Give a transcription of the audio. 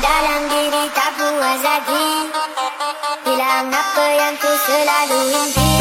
dalam diri tak puas hati Bila apa yang ku selalu impi